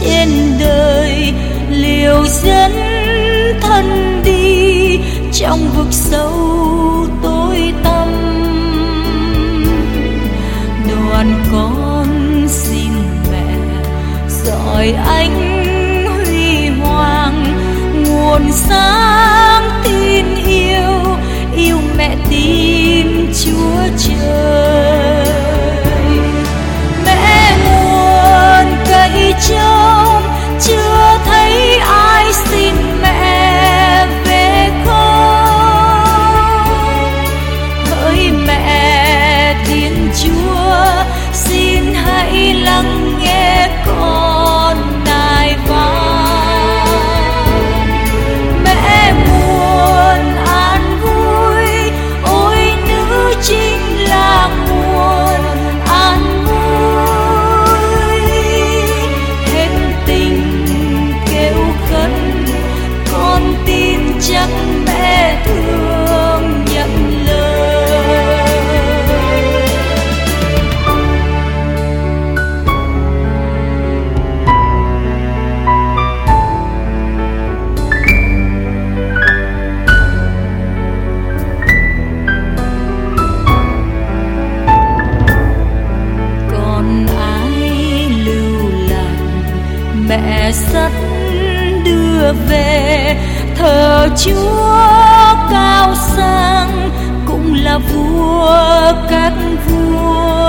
trên đời, liều dẫn thân đi trong vực sâu tối tăm. Đoàn con xin mẹ dọi ánh huy hoàng, nguồn sáng đưa về. Thờ chúa cao sang cũng là vua các vua.